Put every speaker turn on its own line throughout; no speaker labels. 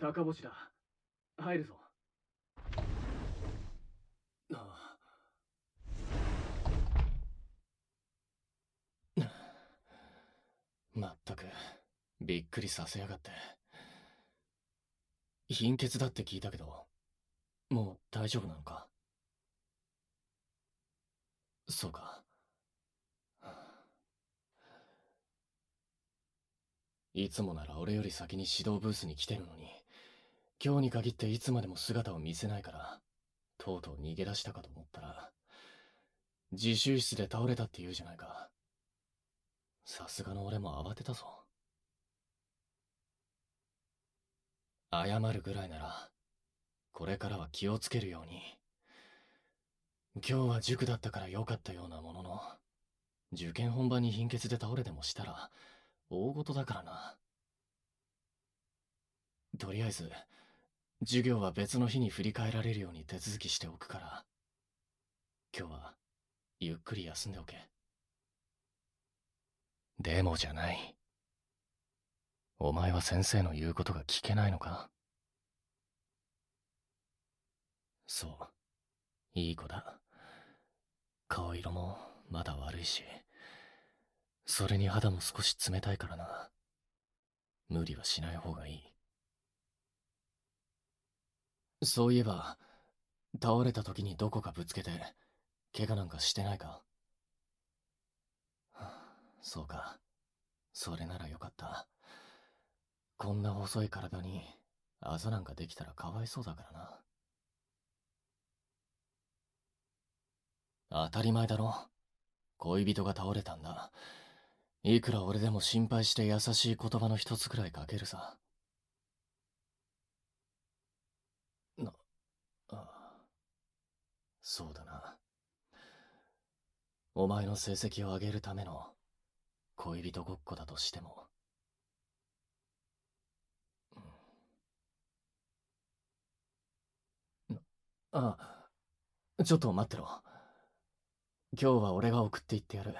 高星だ。入るぞ。
あまったく、びっくりさせやがって。貧血だって聞いたけど、もう大丈夫なのか？そうか。いつもなら俺より先に指導ブースに来てるのに、今日に限っていつまでも姿を見せないから、とうとう逃げ出したかと思ったら、自習室で倒れたって言うじゃないか。さすがの俺も慌てたぞ。謝るぐらいなら、これからは気をつけるように。今日は塾だったから良かったようなものの、受験本番に貧血で倒れてもしたら、大事だからな。とりあえず、授業は別の日に振り返られるように手続きしておくから、今日は、ゆっくり休んでおけ。でもじゃない。お前は先生の言うことが聞けないのか？そう。いい子だ。顔色もまだ悪いし、それに肌も少し冷たいからな。無理はしない方がいい。そういえば、倒れた時にどこかぶつけて、怪我なんかしてないか？そうか。それならよかった。こんな細い体に、あざなんかできたらかわいそうだからな。当たり前だろ。恋人が倒れたんだ。いくら俺でも心配して優しい言葉の一つくらいかけるさ。な、あそうだな。お前の成績を上げるための恋人ごっこだとしても。ああ、ちょっと待ってろ。今日は俺が送って行ってやる。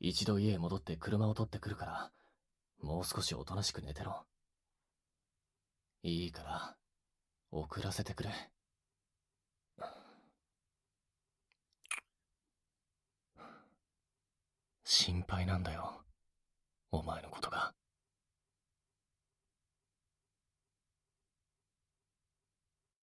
一度家へ戻って車を取ってくるから、もう少しおとなしく寝てろ。いいから、送らせてくれ。心配なんだよ。お前のことが。